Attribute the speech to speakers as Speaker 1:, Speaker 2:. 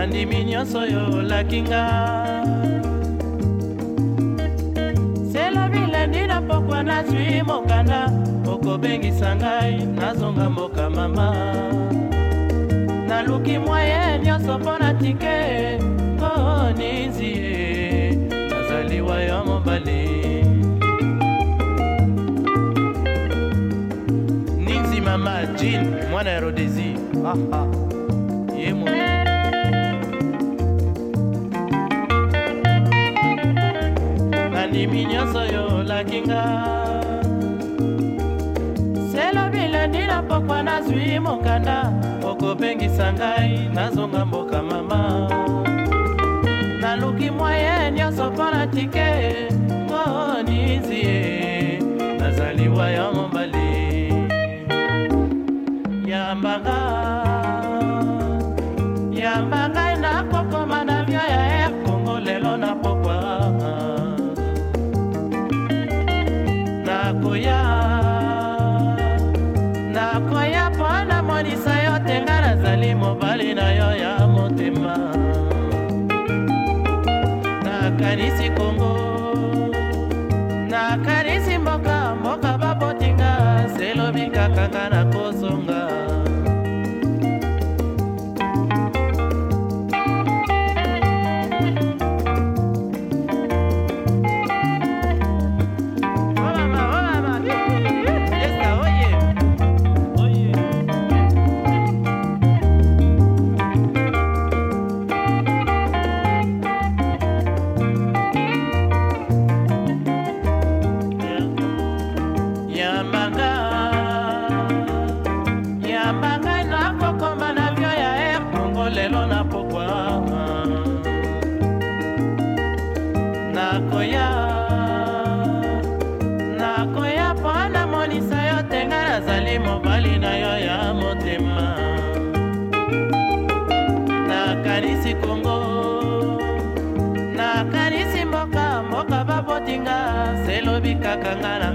Speaker 1: nandimi nyonso oyo olaki nga selo bilandi na pokwa nazwi mokanda okobengisa ngai nazonga mboka mama naluki mwaye nyonso mpo na tike oo ninzie nazaliwa yo mobali ninzi mama jin mwana ya rodesi ah, ah. bandimi nyonso yo olakinga selobilandi na pokwa nazwi mokanda okobengisa ngai nazonga mboka mama naluki mwaye nyonso mpo na tike monizie nazali wayo koya nakoya mpo namonisa yo te nga nazali mobali na yo ya motema nakanisi kongo nakanisi yamba ngai nakokomba na vio ya air kongo lelo na pokwa nakoya nakoya mpo namonisa yo te ngai nazali mobali na yo ya motema nakanisi kongo nakanisi mboka mboka babotinga selobi kaka ngai na